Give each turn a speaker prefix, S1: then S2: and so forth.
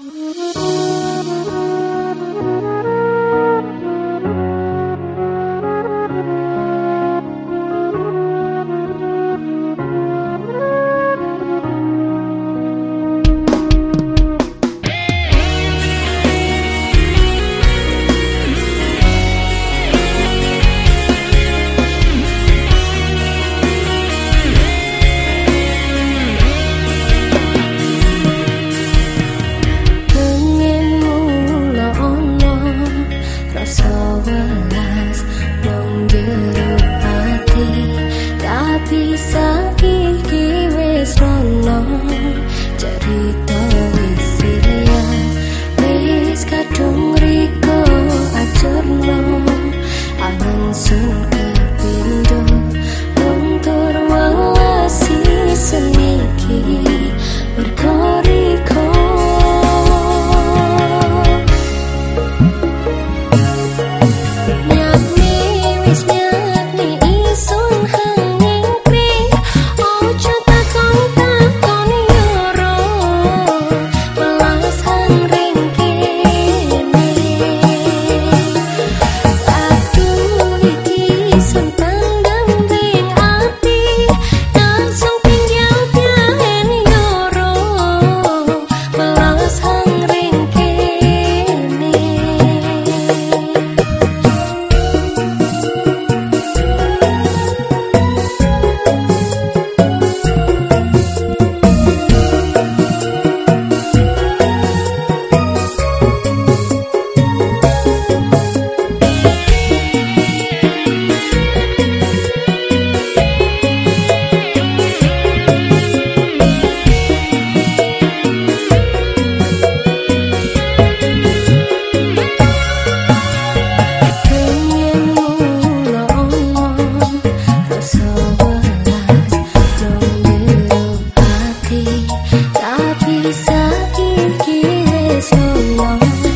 S1: Música saiki wis ana cerita 都。